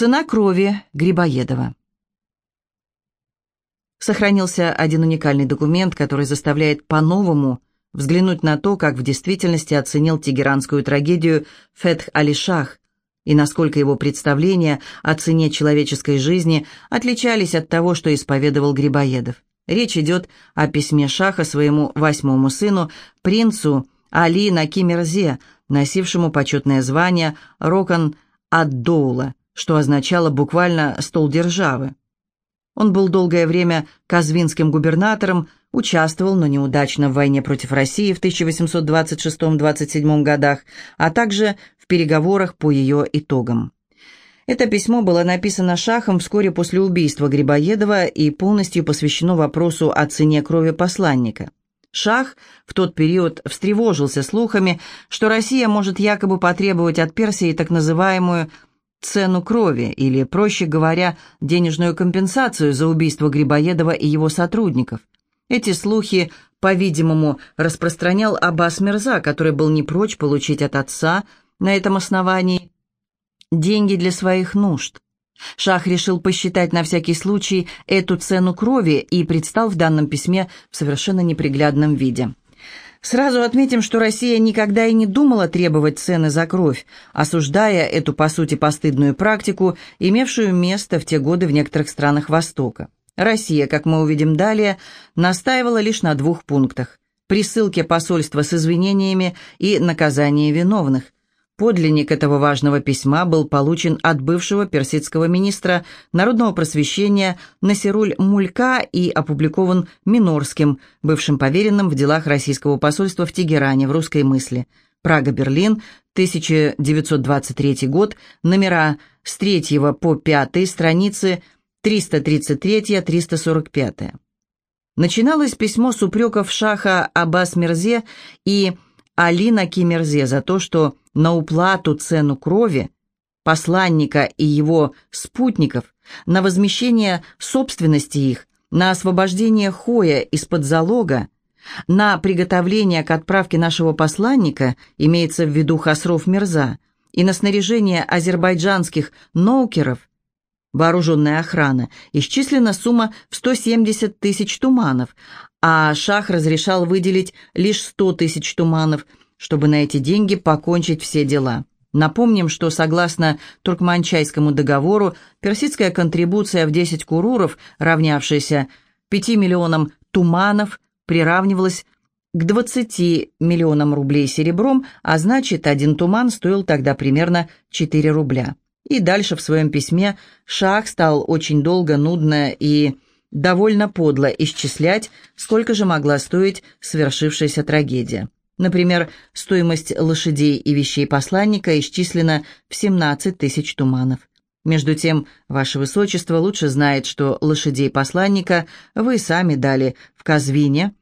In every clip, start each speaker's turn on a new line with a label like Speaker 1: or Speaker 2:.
Speaker 1: Цена крови Грибоедова. Сохранился один уникальный документ, который заставляет по-новому взглянуть на то, как в действительности оценил тегеранскую трагедию Фетх Али-Шах и насколько его представления о цене человеческой жизни отличались от того, что исповедовал Грибоедов. Речь идет о письме Шаха своему восьмому сыну, принцу Али Накимерзе, носившему почетное звание Рокан Ад-Доула, что означало буквально «стол державы». Он был долгое время казвинским губернатором, участвовал, но неудачно в войне против России в 1826-27 годах, а также в переговорах по ее итогам. Это письмо было написано Шахом вскоре после убийства Грибоедова и полностью посвящено вопросу о цене крови посланника. Шах в тот период встревожился слухами, что Россия может якобы потребовать от Персии так называемую цену крови, или, проще говоря, денежную компенсацию за убийство Грибоедова и его сотрудников. Эти слухи, по-видимому, распространял Аббас Мирза, который был не прочь получить от отца на этом основании деньги для своих нужд. Шах решил посчитать на всякий случай эту цену крови и предстал в данном письме в совершенно неприглядном виде. Сразу отметим, что Россия никогда и не думала требовать цены за кровь, осуждая эту, по сути, постыдную практику, имевшую место в те годы в некоторых странах Востока. Россия, как мы увидим далее, настаивала лишь на двух пунктах – присылке посольства с извинениями и наказании виновных – Подлинник этого важного письма был получен от бывшего персидского министра народного просвещения Насируль Мулька и опубликован Минорским, бывшим поверенным в делах российского посольства в Тегеране в русской мысли. Прага-Берлин, 1923 год, номера с 3 по 5, страницы 333-345. Начиналось письмо с упреков шаха Аббас Мирзе и Алина Кимерзе за то, что на уплату цену крови посланника и его спутников, на возмещение собственности их, на освобождение Хоя из-под залога, на приготовление к отправке нашего посланника, имеется в виду Хасров Мирза, и на снаряжение азербайджанских ноукеров, вооруженная охрана, исчислена сумма в 170 тысяч туманов, а Шах разрешал выделить лишь 100 тысяч туманов – чтобы на эти деньги покончить все дела. Напомним, что согласно Туркманчайскому договору персидская контрибуция в 10 куруров, равнявшаяся 5 миллионам туманов, приравнивалась к 20 миллионам рублей серебром, а значит, один туман стоил тогда примерно 4 рубля. И дальше в своем письме Шах стал очень долго, нудно и довольно подло исчислять, сколько же могла стоить свершившаяся трагедия. Например, стоимость лошадей и вещей посланника исчислена в 17 тысяч туманов. Между тем, Ваше Высочество лучше знает, что лошадей посланника вы сами дали в Казвине,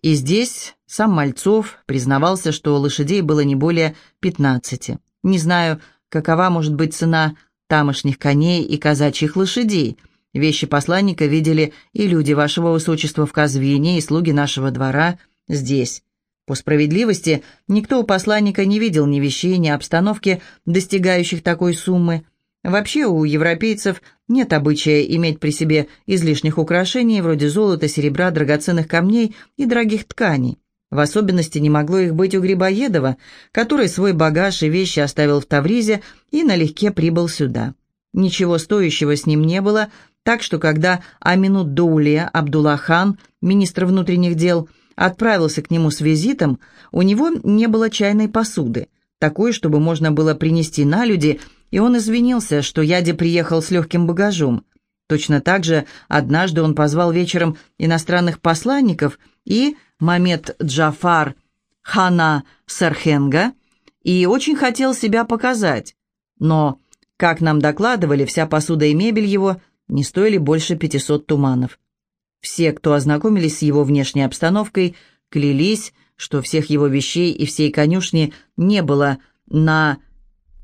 Speaker 1: и здесь сам Мальцов признавался, что лошадей было не более 15. Не знаю, какова может быть цена тамошних коней и казачьих лошадей. Вещи посланника видели и люди Вашего Высочества в Казвине, и слуги нашего двора здесь. По справедливости, никто у посланника не видел ни вещей, ни обстановки, достигающих такой суммы. Вообще у европейцев нет обычая иметь при себе излишних украшений вроде золота, серебра, драгоценных камней и дорогих тканей. В особенности не могло их быть у Грибоедова, который свой багаж и вещи оставил в Тавризе и налегке прибыл сюда. Ничего стоящего с ним не было, так что когда Аминут Доуле Абдуллахан, министр внутренних дел, отправился к нему с визитом, у него не было чайной посуды, такой, чтобы можно было принести на люди, и он извинился, что Яде приехал с легким багажом. Точно так же однажды он позвал вечером иностранных посланников и Мамед Джафар Хана Сархенга и очень хотел себя показать. Но, как нам докладывали, вся посуда и мебель его не стоили больше 500 туманов. Все, кто ознакомились с его внешней обстановкой, клялись, что всех его вещей и всей конюшни не было на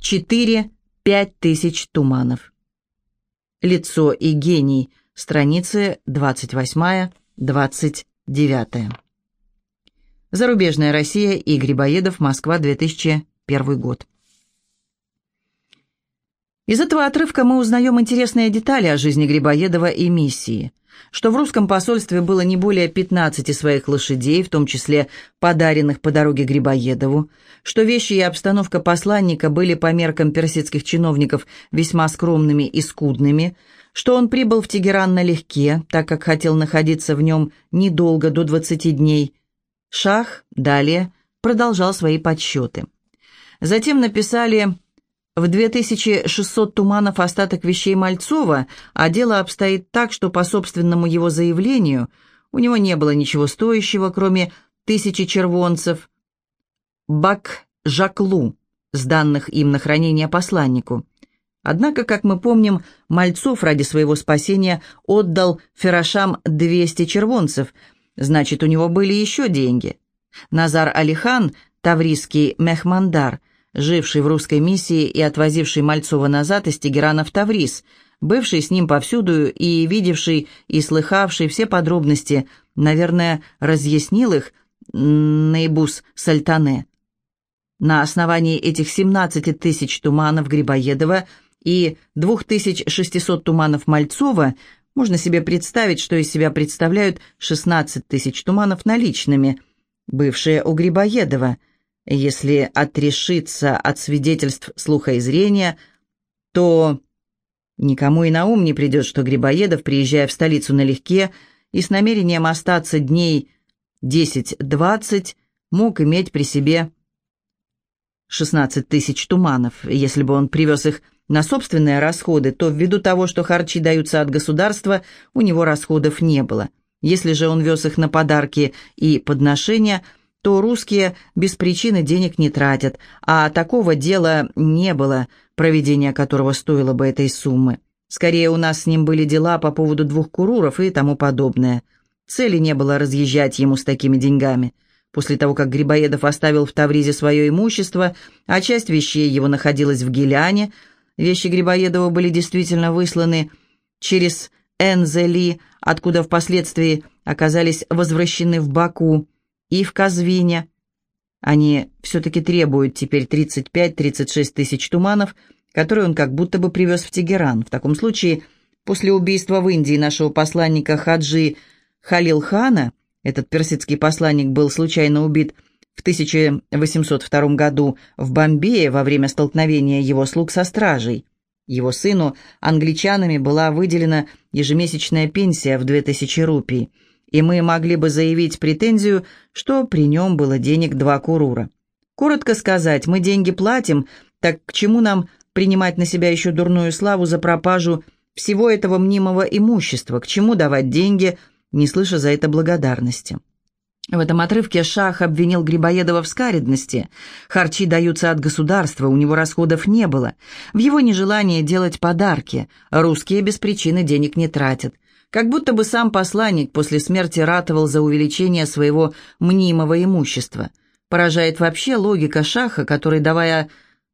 Speaker 1: 4-5 тысяч туманов. Лицо и гений. Страницы 28-29. Зарубежная Россия и Грибоедов, Москва, 2001 год. Из этого отрывка мы узнаем интересные детали о жизни Грибоедова и миссии, что в русском посольстве было не более 15 своих лошадей, в том числе подаренных по дороге Грибоедову, что вещи и обстановка посланника были по меркам персидских чиновников весьма скромными и скудными, что он прибыл в Тегеран налегке, так как хотел находиться в нем недолго, до 20 дней. Шах далее продолжал свои подсчеты. Затем написали в 2600 туманов остаток вещей Мальцова, а дело обстоит так, что по собственному его заявлению у него не было ничего стоящего, кроме тысячи червонцев, бак-жаклу, сданных им на хранение посланнику. Однако, как мы помним, Мальцов ради своего спасения отдал Ферашам 200 червонцев, значит, у него были еще деньги. Назар Алихан, таврийский мехмандар – живший в русской миссии и отвозивший Мальцова назад из Тегерана в Таврис, бывший с ним повсюду и видевший и слыхавший все подробности, наверное, разъяснил их Нейбус Сальтане. На основании этих 17 тысяч туманов Грибоедова и 2600 туманов Мальцова можно себе представить, что из себя представляют 16 тысяч туманов наличными, бывшие у Грибоедова – если отрешиться от свидетельств слуха и зрения, то никому и на ум не придет, что Грибоедов, приезжая в столицу налегке и с намерением остаться дней 10-20, мог иметь при себе 16 тысяч туманов. Если бы он привез их на собственные расходы, то ввиду того, что харчи даются от государства, у него расходов не было. Если же он вез их на подарки и подношения – то русские без причины денег не тратят, а такого дела не было, проведение которого стоило бы этой суммы. Скорее, у нас с ним были дела по поводу двух куруров и тому подобное. Цели не было разъезжать ему с такими деньгами. После того, как Грибоедов оставил в Тавризе свое имущество, а часть вещей его находилась в Геляне, вещи Грибоедова были действительно высланы через Энзели, откуда впоследствии оказались возвращены в Баку и в Казвине. Они все-таки требуют теперь 35-36 тысяч туманов, которые он как будто бы привез в Тегеран. В таком случае, после убийства в Индии нашего посланника Хаджи Халилхана, этот персидский посланник был случайно убит в 1802 году в Бомбее во время столкновения его слуг со стражей. Его сыну англичанами была выделена ежемесячная пенсия в 2000 рупий – и мы могли бы заявить претензию, что при нем было денег два курура. Коротко сказать, мы деньги платим, так к чему нам принимать на себя еще дурную славу за пропажу всего этого мнимого имущества, к чему давать деньги, не слыша за это благодарности. В этом отрывке Шах обвинил Грибоедова в скаридности. Харчи даются от государства, у него расходов не было. В его нежелании делать подарки. Русские без причины денег не тратят. Как будто бы сам посланник после смерти ратовал за увеличение своего мнимого имущества. Поражает вообще логика Шаха, который, давая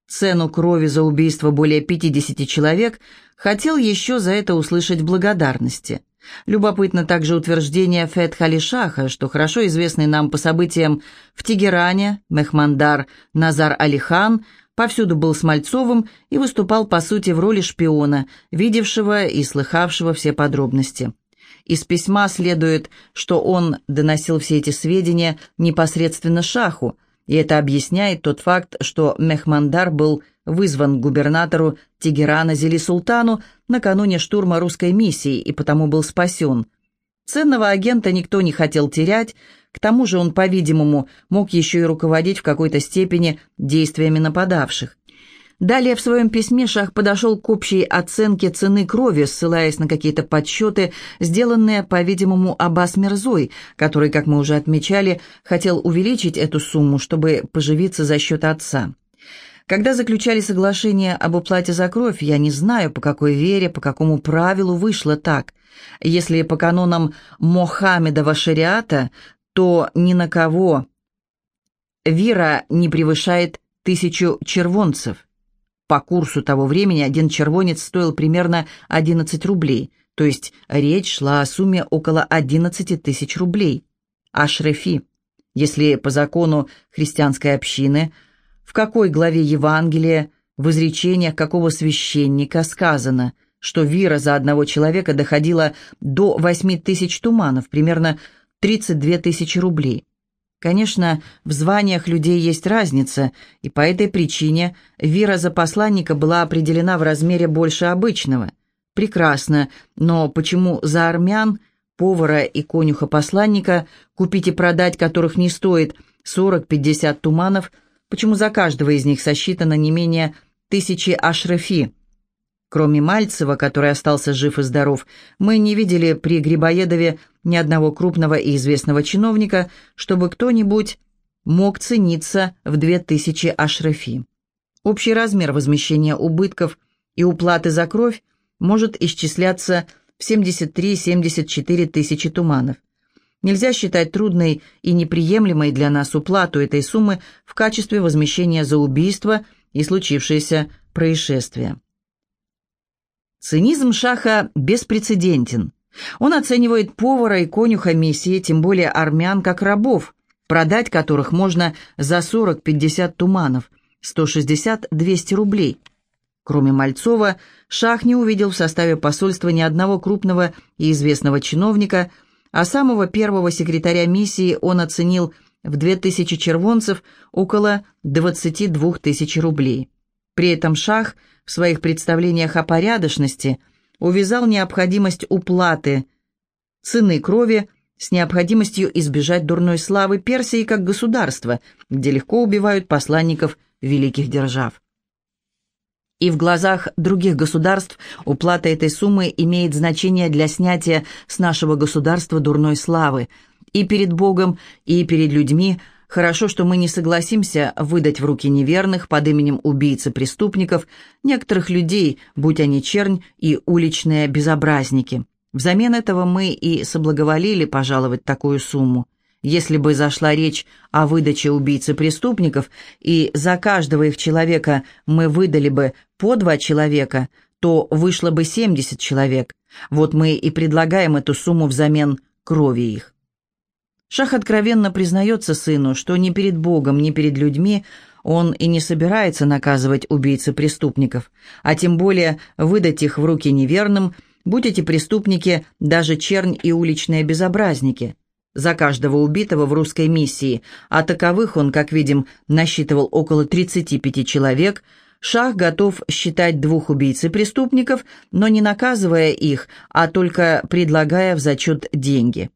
Speaker 1: цену крови за убийство более 50 человек, хотел еще за это услышать благодарности. Любопытно также утверждение Фет Халишаха, что хорошо известный нам по событиям в Тегеране Мехмандар Назар Алихан повсюду был с Мальцовым и выступал, по сути, в роли шпиона, видевшего и слыхавшего все подробности. Из письма следует, что он доносил все эти сведения непосредственно Шаху, и это объясняет тот факт, что Мехмандар был вызван губернатору Тегерана Зели Султану накануне штурма русской миссии и потому был спасен. Ценного агента никто не хотел терять, к тому же он, по-видимому, мог еще и руководить в какой-то степени действиями нападавших. Далее в своем письме Шах подошел к общей оценке цены крови, ссылаясь на какие-то подсчеты, сделанные, по-видимому, Аббас Мирзой, который, как мы уже отмечали, хотел увеличить эту сумму, чтобы поживиться за счет отца. Когда заключали соглашение об уплате за кровь, я не знаю, по какой вере, по какому правилу вышло так. Если по канонам Мохаммедова шариата, то ни на кого вира не превышает тысячу червонцев. По курсу того времени один червонец стоил примерно 11 рублей, то есть речь шла о сумме около 11 тысяч рублей. А шрефи, если по закону христианской общины, в какой главе Евангелия в изречениях какого священника сказано, что вира за одного человека доходила до 8 тысяч туманов, примерно 32 тысячи рублей. Конечно, в званиях людей есть разница, и по этой причине вира за посланника была определена в размере больше обычного. Прекрасно, но почему за армян, повара и конюха-посланника, купить и продать которых не стоит 40-50 туманов, почему за каждого из них сосчитано не менее тысячи ашрафи? Кроме Мальцева, который остался жив и здоров, мы не видели при Грибоедове ни одного крупного и известного чиновника, чтобы кто-нибудь мог цениться в две тысячи ашрафи. Общий размер возмещения убытков и уплаты за кровь может исчисляться в 73-74 тысячи туманов. Нельзя считать трудной и неприемлемой для нас уплату этой суммы в качестве возмещения за убийство и случившееся происшествие. Цинизм Шаха беспрецедентен. Он оценивает повара и конюха миссии, тем более армян, как рабов, продать которых можно за 40-50 туманов, 160-200 рублей. Кроме Мальцова, Шах не увидел в составе посольства ни одного крупного и известного чиновника, а самого первого секретаря миссии он оценил в 2000 червонцев около 22 тысяч рублей. При этом Шах – в своих представлениях о порядочности увязал необходимость уплаты цены крови с необходимостью избежать дурной славы Персии как государства, где легко убивают посланников великих держав. И в глазах других государств уплата этой суммы имеет значение для снятия с нашего государства дурной славы и перед Богом, и перед людьми – Хорошо, что мы не согласимся выдать в руки неверных под именем убийцы-преступников некоторых людей, будь они чернь и уличные безобразники. Взамен этого мы и соблаговолили пожаловать такую сумму. Если бы зашла речь о выдаче убийцы-преступников, и за каждого их человека мы выдали бы по два человека, то вышло бы 70 человек. Вот мы и предлагаем эту сумму взамен крови их. Шах откровенно признается сыну, что ни перед Богом, ни перед людьми он и не собирается наказывать убийцы преступников, а тем более выдать их в руки неверным, будь эти преступники даже чернь и уличные безобразники. За каждого убитого в русской миссии, а таковых он, как видим, насчитывал около 35 человек, Шах готов считать двух убийц преступников, но не наказывая их, а только предлагая в зачет деньги.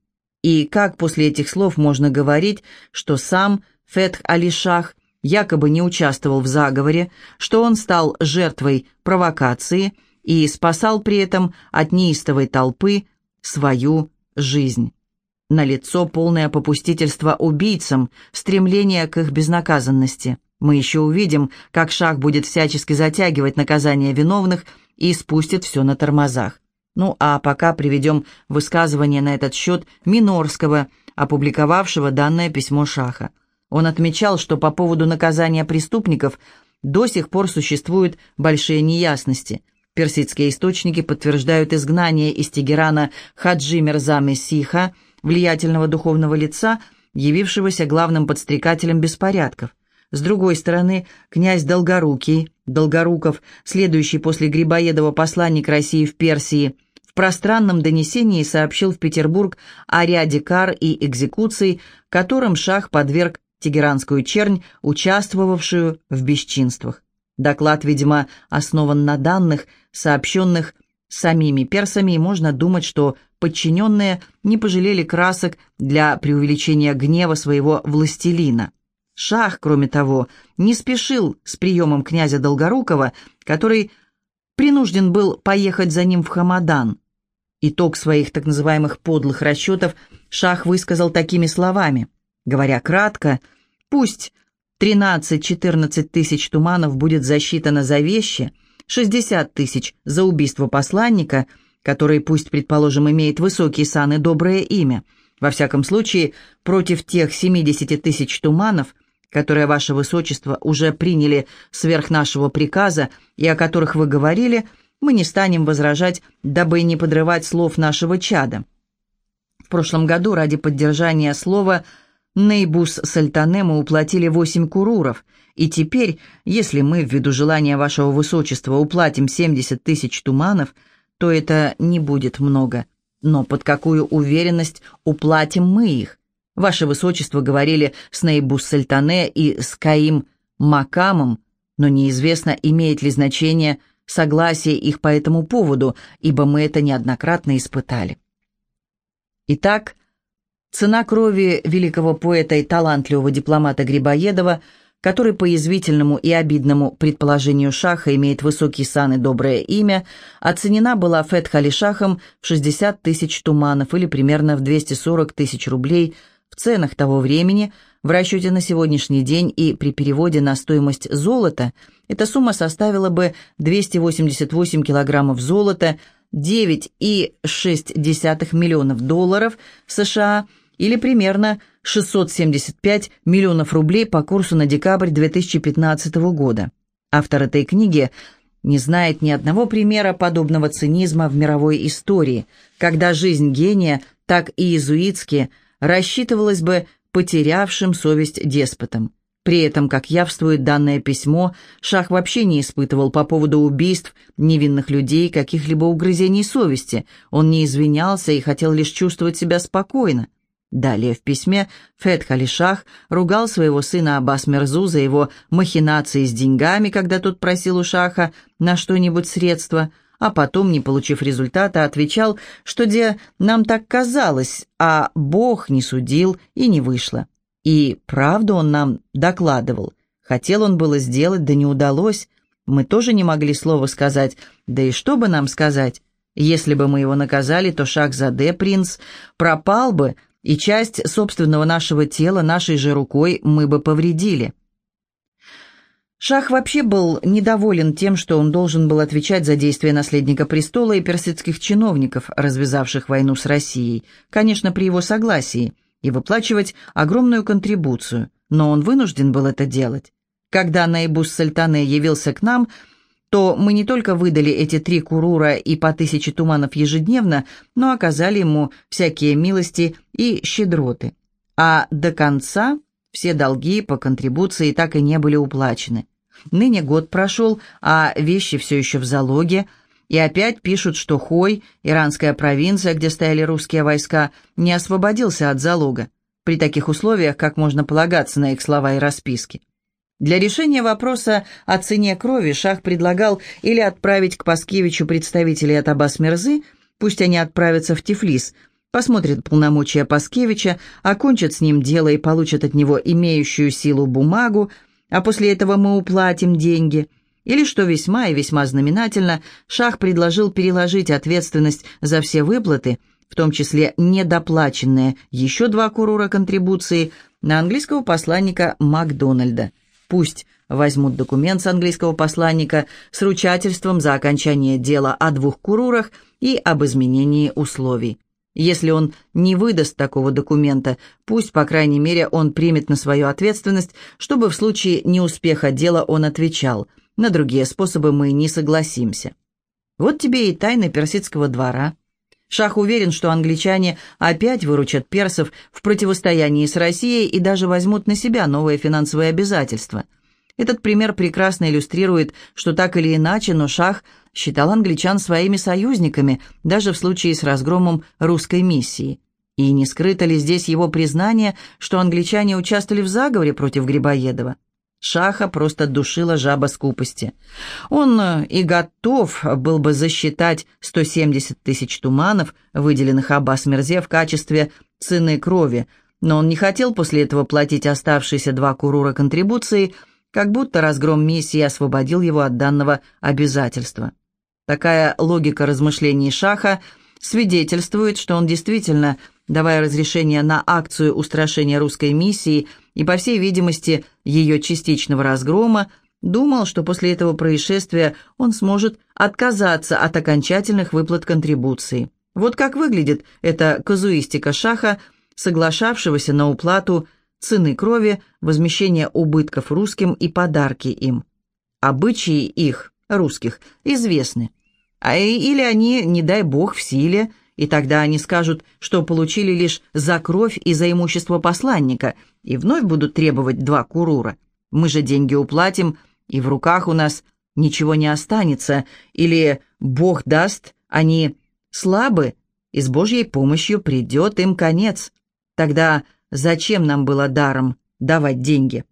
Speaker 1: И как после этих слов можно говорить, что сам Фетх Али-Шах якобы не участвовал в заговоре, что он стал жертвой провокации и спасал при этом от неистовой толпы свою жизнь? Налицо полное попустительство убийцам, стремление к их безнаказанности. Мы еще увидим, как Шах будет всячески затягивать наказание виновных и спустит все на тормозах. Ну а пока приведем высказывание на этот счет Минорского, опубликовавшего данное письмо Шаха. Он отмечал, что по поводу наказания преступников до сих пор существуют большие неясности. Персидские источники подтверждают изгнание из Тегерана Хаджи Мирза Мессиха, влиятельного духовного лица, явившегося главным подстрекателем беспорядков. С другой стороны, князь Долгорукий, Долгоруков, следующий после Грибоедова посланник России в Персии, в пространном донесении сообщил в Петербург о ряде кар и экзекуций, которым шах подверг тегеранскую чернь, участвовавшую в бесчинствах. Доклад, видимо, основан на данных, сообщенных самими персами, и можно думать, что подчиненные не пожалели красок для преувеличения гнева своего властелина. Шах, кроме того, не спешил с приемом князя Долгорукова, который принужден был поехать за ним в Хамадан. Итог своих так называемых подлых расчетов Шах высказал такими словами. Говоря кратко, пусть 13-14 тысяч туманов будет засчитано за вещи, 60 тысяч за убийство посланника, который, пусть, предположим, имеет высокий сан и доброе имя, во всяком случае, против тех 70 тысяч туманов, которые, ваше высочество, уже приняли сверх нашего приказа и о которых вы говорили – мы не станем возражать, дабы не подрывать слов нашего чада. В прошлом году ради поддержания слова Нейбус Сальтане мы уплатили восемь куруров, и теперь, если мы, ввиду желания вашего высочества, уплатим семьдесят тысяч туманов, то это не будет много. Но под какую уверенность уплатим мы их? Ваше высочество говорили с Нейбус Сальтане и с Каим Макамом, но неизвестно, имеет ли значение согласие их по этому поводу, ибо мы это неоднократно испытали. Итак, Цена крови великого поэта и талантливого дипломата Грибоедова, который по язвительному и обидному предположению Шаха имеет высокий сан и доброе имя, оценена была Фетхали Шахом в 60 тысяч туманов или примерно в 240 тысяч рублей в ценах того времени, в расчете на сегодняшний день и при переводе на стоимость золота эта сумма составила бы 288 килограммов золота, 9,6 миллионов долларов США – или примерно 675 миллионов рублей по курсу на декабрь 2015 года. Автор этой книги не знает ни одного примера подобного цинизма в мировой истории, когда жизнь гения, так и иезуитски, рассчитывалась бы потерявшим совесть деспотом. При этом, как явствует данное письмо, Шах вообще не испытывал по поводу убийств невинных людей каких-либо угрызений совести, он не извинялся и хотел лишь чувствовать себя спокойно. Далее в письме Фет Халишах ругал своего сына Аббас Мерзу за его махинации с деньгами, когда тот просил у Шаха на что-нибудь средства, а потом, не получив результата, отвечал, что где нам так казалось, а Бог не судил и не вышло. И правду он нам докладывал. Хотел он было сделать, да не удалось. Мы тоже не могли слова сказать, да и что бы нам сказать? Если бы мы его наказали, то Шах-Заде, принц, пропал бы, и часть собственного нашего тела нашей же рукой мы бы повредили. Шах вообще был недоволен тем, что он должен был отвечать за действия наследника престола и персидских чиновников, развязавших войну с Россией, конечно, при его согласии, и выплачивать огромную контрибуцию, но он вынужден был это делать. Когда Наибус Сальтане явился к нам – то мы не только выдали эти три курура и по тысяче туманов ежедневно, но оказали ему всякие милости и щедроты. А до конца все долги по контрибуции так и не были уплачены. Ныне год прошел, а вещи все еще в залоге, и опять пишут, что Хой, иранская провинция, где стояли русские войска, не освободился от залога. При таких условиях, как можно полагаться на их слова и расписки. Для решения вопроса о цене крови Шах предлагал или отправить к Паскевичу представителей от Аббас-Мирзы, пусть они отправятся в Тифлис, посмотрят полномочия Паскевича, окончат с ним дело и получат от него имеющую силу бумагу, а после этого мы уплатим деньги. Или, что весьма и весьма знаменательно, Шах предложил переложить ответственность за все выплаты, в том числе недоплаченные еще два курура контрибуции, на английского посланника Макдональда – Пусть возьмут документ с английского посланника с ручательством за окончание дела о двух курурах и об изменении условий. Если он не выдаст такого документа, пусть, по крайней мере, он примет на свою ответственность, чтобы в случае неуспеха дела он отвечал. На другие способы мы не согласимся. Вот тебе и тайны персидского двора. Шах уверен, что англичане опять выручат персов в противостоянии с Россией и даже возьмут на себя новые финансовые обязательства. Этот пример прекрасно иллюстрирует, что так или иначе, но Шах считал англичан своими союзниками, даже в случае с разгромом русской миссии. И не скрыто ли здесь его признание, что англичане участвовали в заговоре против Грибоедова? Шаха просто душила жаба скупости. Он э, и готов был бы засчитать 170 тысяч туманов, выделенных Аббас Мерзе в качестве цены крови, но он не хотел после этого платить оставшиеся два курура контрибуции, как будто разгром миссии освободил его от данного обязательства. Такая логика размышлений Шаха свидетельствует, что он действительно, давая разрешение на акцию устрашения русской миссии – и, по всей видимости, ее частичного разгрома, думал, что после этого происшествия он сможет отказаться от окончательных выплат контрибуции. Вот как выглядит эта казуистика Шаха, соглашавшегося на уплату цены крови, возмещение убытков русским и подарки им. Обычаи их, русских, известны. А или они, не дай бог, в силе, и тогда они скажут, что получили лишь за кровь и за имущество посланника, и вновь будут требовать два курура. Мы же деньги уплатим, и в руках у нас ничего не останется, или Бог даст, они слабы, и с Божьей помощью придет им конец. Тогда зачем нам было даром давать деньги?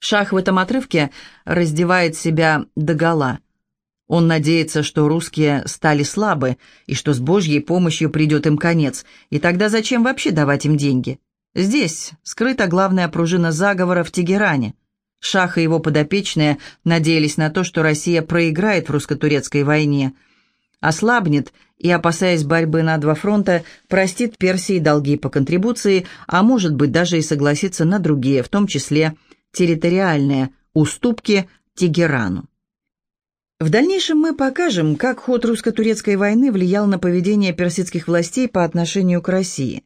Speaker 1: Шах в этом отрывке раздевает себя догола. Он надеется, что русские стали слабы, и что с Божьей помощью придет им конец, и тогда зачем вообще давать им деньги? Здесь скрыта главная пружина заговора в Тегеране. Шах и его подопечные надеялись на то, что Россия проиграет в русско-турецкой войне, ослабнет и, опасаясь борьбы на два фронта, простит Персии долги по контрибуции, а может быть даже и согласится на другие, в том числе территориальные уступки Тегерану. В дальнейшем мы покажем, как ход русско-турецкой войны влиял на поведение персидских властей по отношению к России.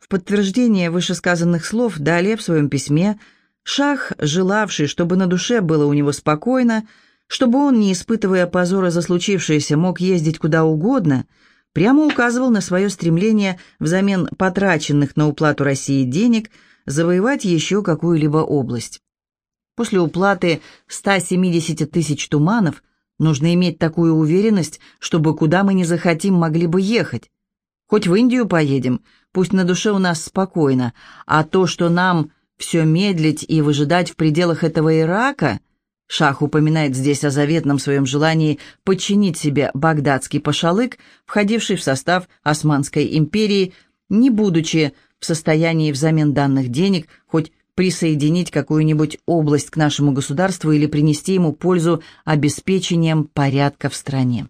Speaker 1: В подтверждение вышесказанных слов далее в своем письме Шах, желавший, чтобы на душе было у него спокойно, чтобы он, не испытывая позора за случившееся, мог ездить куда угодно, прямо указывал на свое стремление взамен потраченных на уплату России денег завоевать еще какую-либо область. После уплаты 170 тысяч туманов нужно иметь такую уверенность, чтобы куда мы не захотим могли бы ехать. Хоть в Индию поедем, пусть на душе у нас спокойно, а то, что нам все медлить и выжидать в пределах этого Ирака, Шах упоминает здесь о заветном своем желании подчинить себе багдадский пашалык, входивший в состав Османской империи, не будучи в состоянии взамен данных денег хоть присоединить какую-нибудь область к нашему государству или принести ему пользу обеспечением порядка в стране.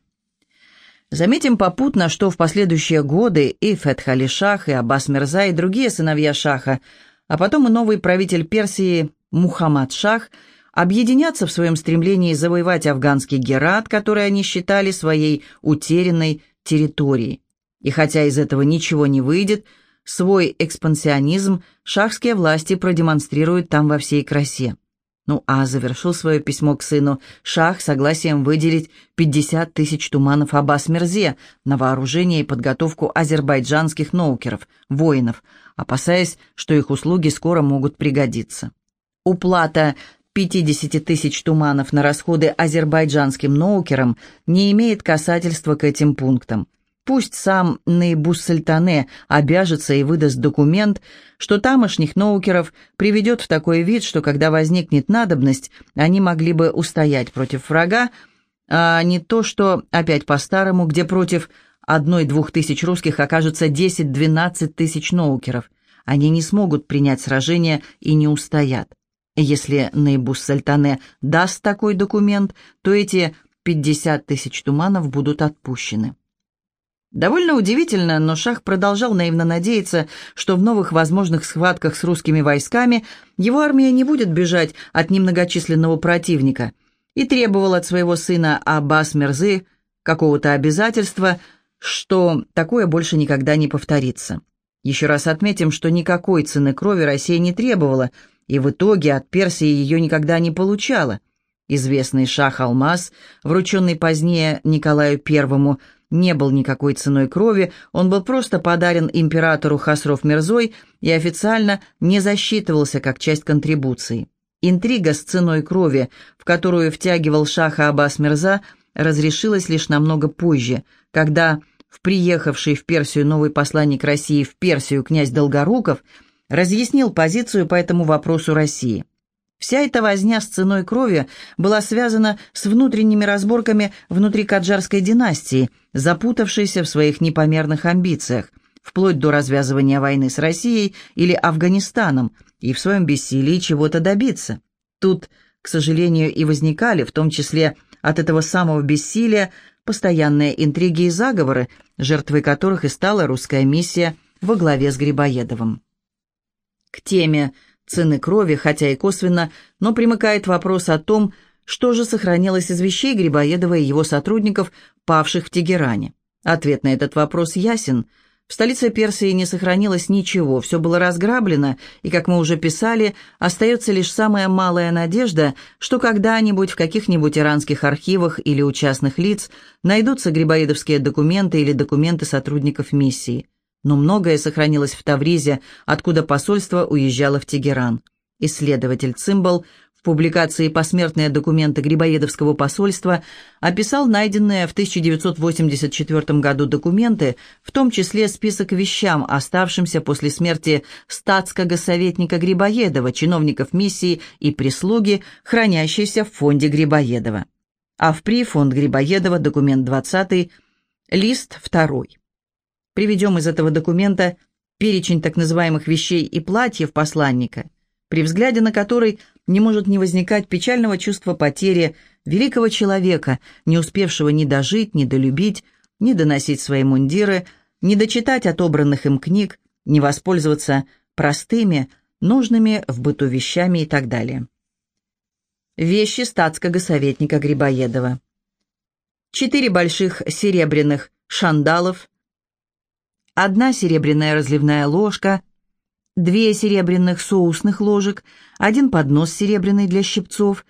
Speaker 1: Заметим попутно, что в последующие годы и Фетхали Шах, и Аббас Мирза, и другие сыновья Шаха, а потом и новый правитель Персии Мухаммад Шах объединятся в своем стремлении завоевать афганский Герат, который они считали своей утерянной территорией. И хотя из этого ничего не выйдет, свой экспансионизм шахские власти продемонстрируют там во всей красе. Ну а завершил свое письмо к сыну Шах согласием выделить 50 тысяч туманов Аббас Мерзе на вооружение и подготовку азербайджанских ноукеров, воинов, опасаясь, что их услуги скоро могут пригодиться. Уплата 50 тысяч туманов на расходы азербайджанским ноукерам не имеет касательства к этим пунктам. Пусть сам Нейбус Сальтане обяжется и выдаст документ, что тамошних ноукеров приведет в такой вид, что когда возникнет надобность, они могли бы устоять против врага, а не то, что опять по-старому, где против одной-двух тысяч русских окажется 10-12 тысяч ноукеров. Они не смогут принять сражение и не устоят. Если Нейбус Сальтане даст такой документ, то эти 50 тысяч туманов будут отпущены. Довольно удивительно, но Шах продолжал наивно надеяться, что в новых возможных схватках с русскими войсками его армия не будет бежать от немногочисленного противника и требовал от своего сына Аббас Мерзы какого-то обязательства, что такое больше никогда не повторится. Еще раз отметим, что никакой цены крови Россия не требовала, и в итоге от Персии ее никогда не получала. Известный шах Алмаз, врученный позднее Николаю I, не был никакой ценой крови, он был просто подарен императору Хасров Мирзой и официально не засчитывался как часть контрибуции. Интрига с ценой крови, в которую втягивал шаха Аббас Мирза, разрешилась лишь намного позже, когда в приехавший в Персию новый посланник России в Персию князь Долгоруков разъяснил позицию по этому вопросу России. Вся эта возня с ценой крови была связана с внутренними разборками внутри Каджарской династии, запутавшейся в своих непомерных амбициях, вплоть до развязывания войны с Россией или Афганистаном, и в своем бессилии чего-то добиться. Тут, к сожалению, и возникали, в том числе от этого самого бессилия, постоянные интриги и заговоры, жертвой которых и стала русская миссия во главе с Грибоедовым. К теме цены крови, хотя и косвенно, но примыкает вопрос о том, что же сохранилось из вещей Грибоедова и его сотрудников, павших в Тегеране. Ответ на этот вопрос ясен. В столице Персии не сохранилось ничего, все было разграблено, и, как мы уже писали, остается лишь самая малая надежда, что когда-нибудь в каких-нибудь иранских архивах или у частных лиц найдутся грибоедовские документы или документы сотрудников миссии. Но многое сохранилось в Тавризе, откуда посольство уезжало в Тегеран. Исследователь Цимбал публикации «Посмертные документы Грибоедовского посольства» описал найденные в 1984 году документы, в том числе список вещам, оставшимся после смерти статского советника Грибоедова, чиновников миссии и прислуги, хранящейся в фонде Грибоедова. А в при фонд Грибоедова, документ 20, лист 2. Приведем из этого документа перечень так называемых вещей и платьев посланника, при взгляде на который – не может не возникать печального чувства потери великого человека, не успевшего ни дожить, ни долюбить, ни доносить свои мундиры, ни дочитать отобранных им книг, ни воспользоваться простыми, нужными в быту вещами и так далее. Вещи статского советника Грибоедова. Четыре больших серебряных шандалов, одна серебряная разливная ложка – две серебряных соусных ложек, один поднос серебряный для щипцов,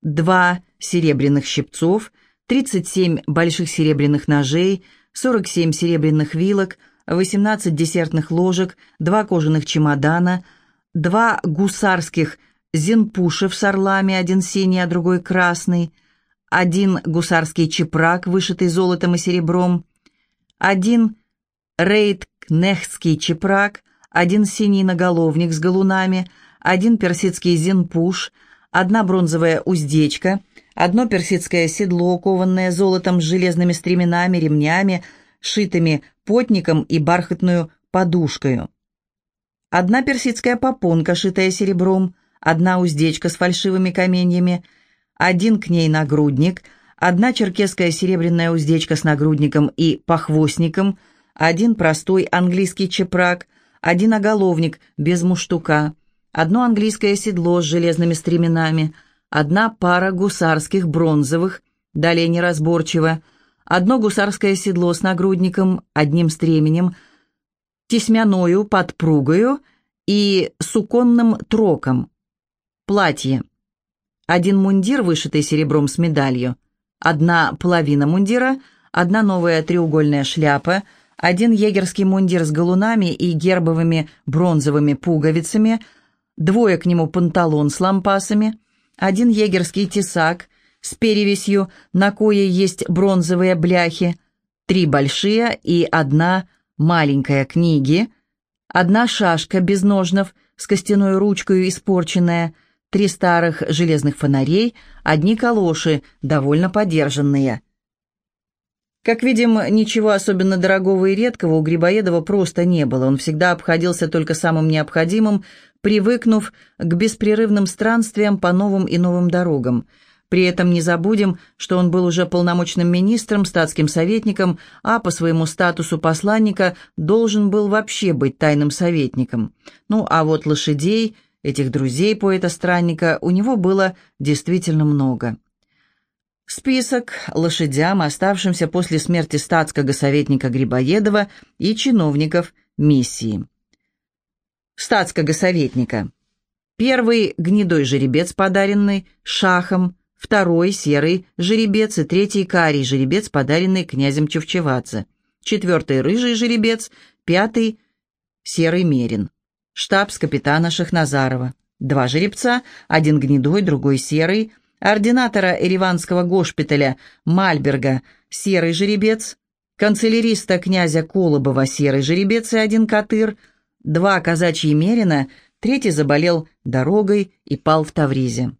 Speaker 1: два серебряных щипцов, 37 больших серебряных ножей, 47 серебряных вилок, 18 десертных ложек, два кожаных чемодана, два гусарских зенпушев с орлами, один синий, а другой красный, один гусарский чепрак, вышитый золотом и серебром, один рейд-кнехтский чепрак – один синий наголовник с галунами, один персидский зенпуш, одна бронзовая уздечка, одно персидское седло, кованное золотом с железными стременами, ремнями, шитыми потником и бархатную подушкою. Одна персидская попонка, шитая серебром, одна уздечка с фальшивыми каменьями, один к ней нагрудник, одна черкесская серебряная уздечка с нагрудником и похвостником, один простой английский чепрак, один оголовник без муштука, одно английское седло с железными стременами, одна пара гусарских бронзовых, далее неразборчиво, одно гусарское седло с нагрудником, одним стременем, тесьмяною, подпругою и суконным троком. Платье. Один мундир, вышитый серебром с медалью, одна половина мундира, одна новая треугольная шляпа – один егерский мундир с галунами и гербовыми бронзовыми пуговицами, двое к нему панталон с лампасами, один егерский тесак с перевесью, на кое есть бронзовые бляхи, три большие и одна маленькая книги, одна шашка без ножнов с костяной ручкой испорченная, три старых железных фонарей, одни калоши, довольно подержанные – как видим, ничего особенно дорогого и редкого у Грибоедова просто не было. Он всегда обходился только самым необходимым, привыкнув к беспрерывным странствиям по новым и новым дорогам. При этом не забудем, что он был уже полномочным министром, статским советником, а по своему статусу посланника должен был вообще быть тайным советником. Ну а вот лошадей, этих друзей поэта-странника, у него было действительно много. Список лошадям, оставшимся после смерти статского советника Грибоедова и чиновников миссии. Статского советника. Первый – гнедой жеребец, подаренный шахом, второй – серый жеребец и третий – карий жеребец, подаренный князем Чевчевадзе, четвертый – рыжий жеребец, пятый – серый мерин. Штабс-капитана Шахназарова. Два жеребца, один гнедой, другой серый – ординатора Ереванского госпиталя Мальберга «Серый жеребец», канцеляриста князя Колобова «Серый жеребец» и один катыр, два казачьи мерина, третий заболел дорогой и пал в Тавризе.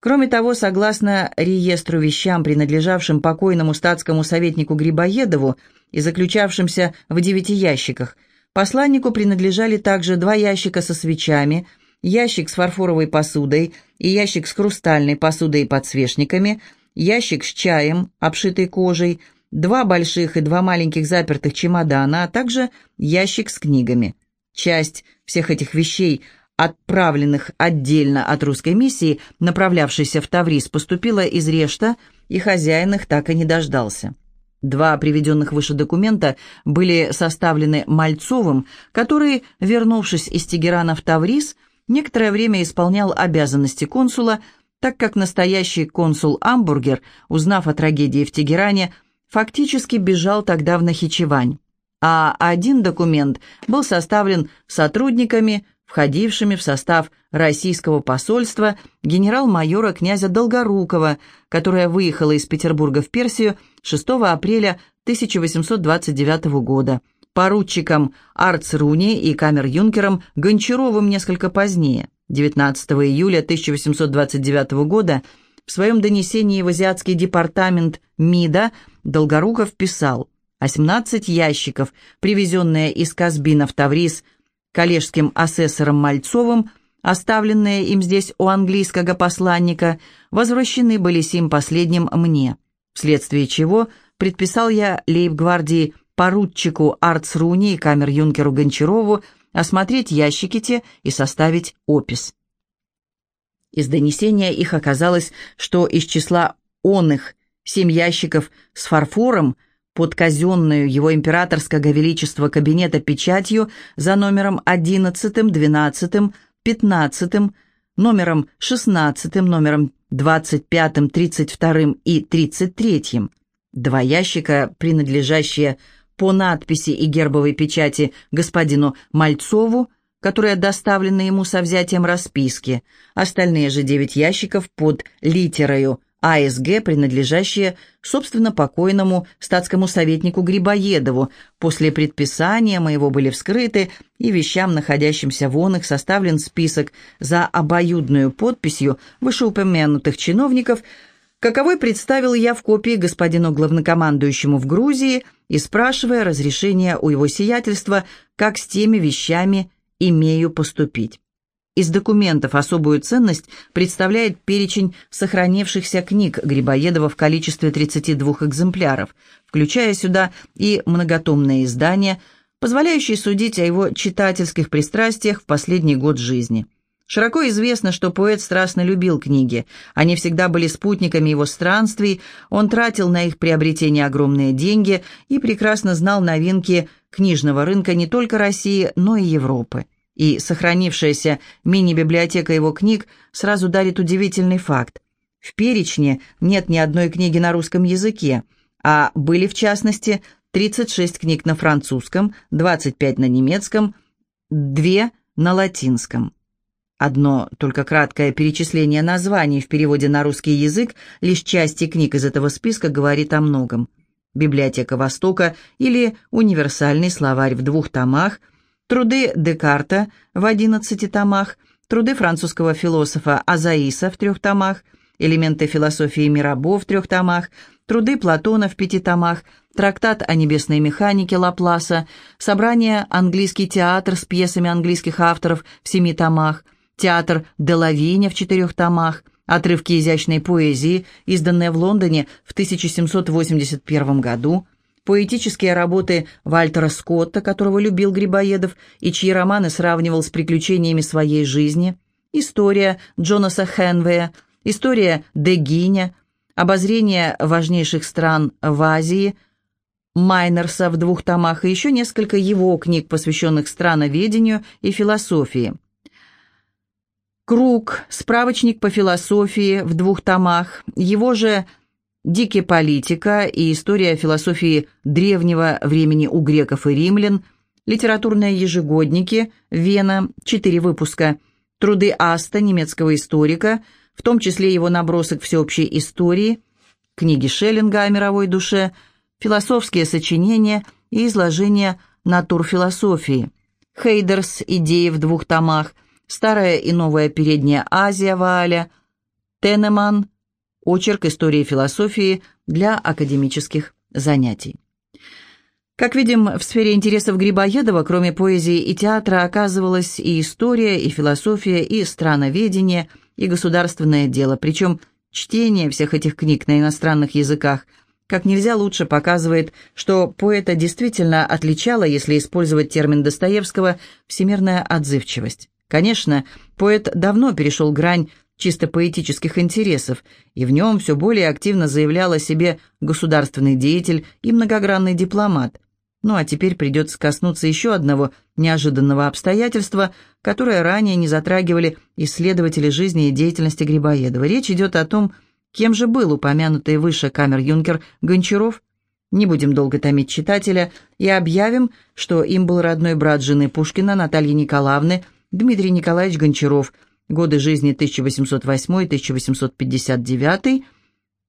Speaker 1: Кроме того, согласно реестру вещам, принадлежавшим покойному статскому советнику Грибоедову и заключавшимся в девяти ящиках, посланнику принадлежали также два ящика со свечами – ящик с фарфоровой посудой и ящик с хрустальной посудой и подсвечниками, ящик с чаем, обшитый кожей, два больших и два маленьких запертых чемодана, а также ящик с книгами. Часть всех этих вещей, отправленных отдельно от русской миссии, направлявшейся в Таврис, поступила из Решта, и хозяин их так и не дождался. Два приведенных выше документа были составлены Мальцовым, который, вернувшись из Тегерана в Таврис, некоторое время исполнял обязанности консула, так как настоящий консул Амбургер, узнав о трагедии в Тегеране, фактически бежал тогда в Нахичевань. А один документ был составлен сотрудниками, входившими в состав российского посольства генерал-майора князя Долгорукова, которая выехала из Петербурга в Персию 6 апреля 1829 года, поручиком Арцруни и камер-юнкером Гончаровым несколько позднее, 19 июля 1829 года, в своем донесении в Азиатский департамент МИДа Долгоруков писал «18 ящиков, привезенные из Казбина в Таврис коллежским асессором Мальцовым, оставленные им здесь у английского посланника, возвращены были сим последним мне, вследствие чего предписал я лейб-гвардии поручику Арцруни и камер-юнкеру Гончарову осмотреть ящики те и составить опись. Из донесения их оказалось, что из числа он их семь ящиков с фарфором под казенную его императорского величества кабинета печатью за номером 11, 12, 15, номером 16, номером 25, 32 и 33. Два ящика, принадлежащие по надписи и гербовой печати господину Мальцову, которые доставлены ему со взятием расписки, остальные же девять ящиков под литерою АСГ, принадлежащие, собственно, покойному статскому советнику Грибоедову. После предписания моего были вскрыты, и вещам, находящимся в их, составлен список за обоюдную подписью вышеупомянутых чиновников, каковой представил я в копии господину главнокомандующему в Грузии и спрашивая разрешения у его сиятельства, как с теми вещами имею поступить. Из документов особую ценность представляет перечень сохранившихся книг Грибоедова в количестве 32 экземпляров, включая сюда и многотомные издания, позволяющие судить о его читательских пристрастиях в последний год жизни. Широко известно, что поэт страстно любил книги. Они всегда были спутниками его странствий, он тратил на их приобретение огромные деньги и прекрасно знал новинки книжного рынка не только России, но и Европы и сохранившаяся мини-библиотека его книг сразу дарит удивительный факт. В перечне нет ни одной книги на русском языке, а были, в частности, 36 книг на французском, 25 на немецком, 2 на латинском. Одно только краткое перечисление названий в переводе на русский язык лишь части книг из этого списка говорит о многом. «Библиотека Востока» или «Универсальный словарь» в двух томах – труды Декарта в 11 томах, труды французского философа Азаиса в трех томах, элементы философии Мирабо в трех томах, труды Платона в пяти томах, трактат о небесной механике Лапласа, собрание «Английский театр» с пьесами английских авторов в семи томах, театр Делавиня в четырех томах, отрывки изящной поэзии, изданные в Лондоне в 1781 году, поэтические работы Вальтера Скотта, которого любил Грибоедов и чьи романы сравнивал с приключениями своей жизни, история Джонаса Хенвея, история Дегиня, обозрение важнейших стран в Азии, Майнерса в двух томах и еще несколько его книг, посвященных страноведению и философии. Круг, справочник по философии в двух томах, его же Дикие политика и история философии древнего времени у греков и римлян, литературные ежегодники, Вена, четыре выпуска, труды Аста, немецкого историка, в том числе его набросок всеобщей истории, книги Шеллинга о мировой душе, философские сочинения и изложения натурфилософии, Хейдерс «Идеи в двух томах», «Старая и новая передняя Азия» Вааля, Тенеман Очерк истории философии для академических занятий. Как видим, в сфере интересов Грибоедова, кроме поэзии и театра, оказывалась и история, и философия, и страноведение, и государственное дело. Причем чтение всех этих книг на иностранных языках как нельзя лучше показывает, что поэта действительно отличала, если использовать термин Достоевского, всемирная отзывчивость. Конечно, поэт давно перешел грань чисто поэтических интересов, и в нем все более активно заявлял о себе государственный деятель и многогранный дипломат. Ну а теперь придется коснуться еще одного неожиданного обстоятельства, которое ранее не затрагивали исследователи жизни и деятельности Грибоедова. Речь идет о том, кем же был упомянутый выше камер-юнкер Гончаров. Не будем долго томить читателя и объявим, что им был родной брат жены Пушкина Натальи Николаевны Дмитрий Николаевич Гончаров – годы жизни 1808-1859,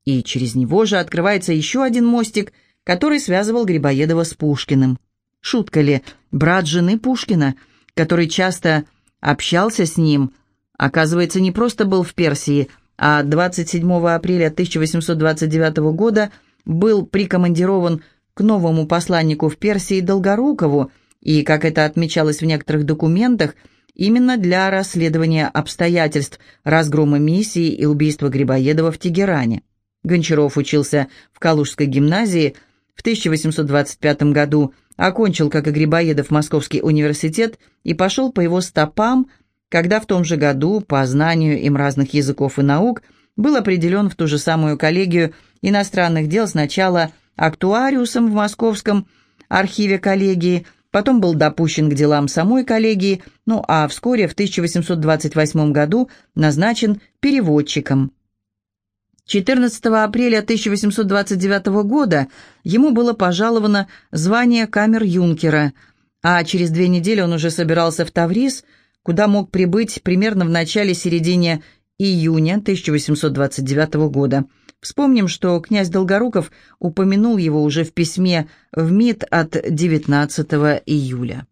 Speaker 1: и через него же открывается еще один мостик, который связывал Грибоедова с Пушкиным. Шутка ли, брат жены Пушкина, который часто общался с ним, оказывается, не просто был в Персии, а 27 апреля 1829 года был прикомандирован к новому посланнику в Персии Долгорукову, и, как это отмечалось в некоторых документах, именно для расследования обстоятельств разгрома миссии и убийства Грибоедова в Тегеране. Гончаров учился в Калужской гимназии, в 1825 году окончил, как и Грибоедов, Московский университет и пошел по его стопам, когда в том же году, по знанию им разных языков и наук, был определен в ту же самую коллегию иностранных дел сначала актуариусом в Московском архиве коллегии, потом был допущен к делам самой коллегии, ну а вскоре, в 1828 году, назначен переводчиком. 14 апреля 1829 года ему было пожаловано звание камер-юнкера, а через две недели он уже собирался в Таврис, куда мог прибыть примерно в начале-середине июня 1829 года – Вспомним, что князь Долгоруков упомянул его уже в письме в МИД от 19 июля.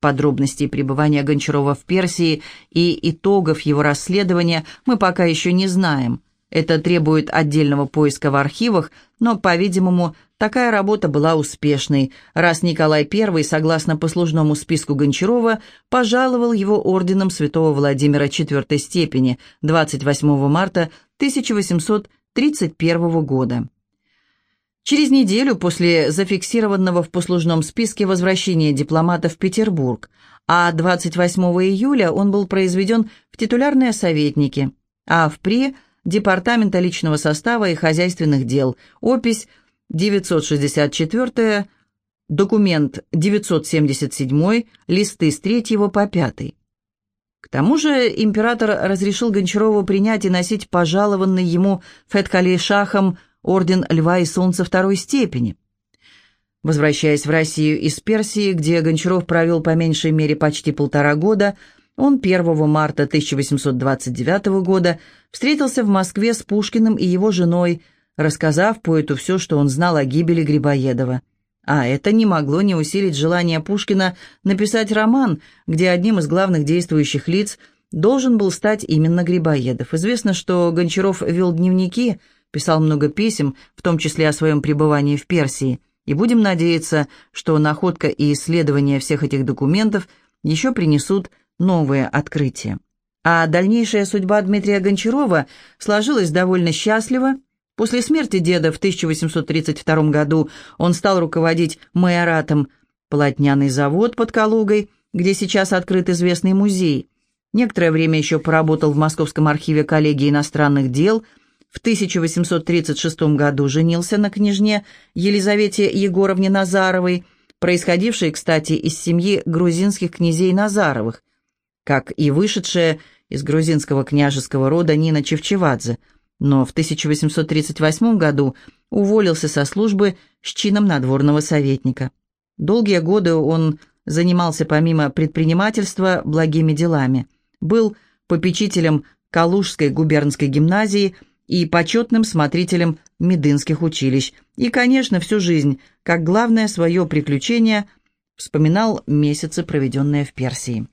Speaker 1: Подробностей пребывания Гончарова в Персии и итогов его расследования мы пока еще не знаем. Это требует отдельного поиска в архивах, но, по-видимому, такая работа была успешной, раз Николай I, согласно послужному списку Гончарова, пожаловал его орденом святого Владимира IV степени 28 марта 1800 1931 года. Через неделю после зафиксированного в послужном списке возвращения дипломата в Петербург, а 28 июля он был произведен в титулярные советники, а в ПРИ – Департамента личного состава и хозяйственных дел, опись 964 документ 977, листы с 3 по 5. К тому же император разрешил Гончарову принять и носить пожалованный ему Феткали-шахом орден Льва и Солнца второй степени. Возвращаясь в Россию из Персии, где Гончаров провел по меньшей мере почти полтора года, он 1 марта 1829 года встретился в Москве с Пушкиным и его женой, рассказав поэту все, что он знал о гибели Грибоедова. А это не могло не усилить желание Пушкина написать роман, где одним из главных действующих лиц должен был стать именно Грибоедов. Известно, что Гончаров вел дневники, писал много писем, в том числе о своем пребывании в Персии, и будем надеяться, что находка и исследование всех этих документов еще принесут новые открытия. А дальнейшая судьба Дмитрия Гончарова сложилась довольно счастливо – После смерти деда в 1832 году он стал руководить майоратом полотняный завод под Калугой, где сейчас открыт известный музей. Некоторое время еще поработал в Московском архиве коллегии иностранных дел. В 1836 году женился на княжне Елизавете Егоровне Назаровой, происходившей, кстати, из семьи грузинских князей Назаровых, как и вышедшая из грузинского княжеского рода Нина Чевчевадзе – но в 1838 году уволился со службы с чином надворного советника. Долгие годы он занимался помимо предпринимательства благими делами, был попечителем Калужской губернской гимназии и почетным смотрителем медынских училищ, и, конечно, всю жизнь, как главное свое приключение, вспоминал месяцы, проведенные в Персии.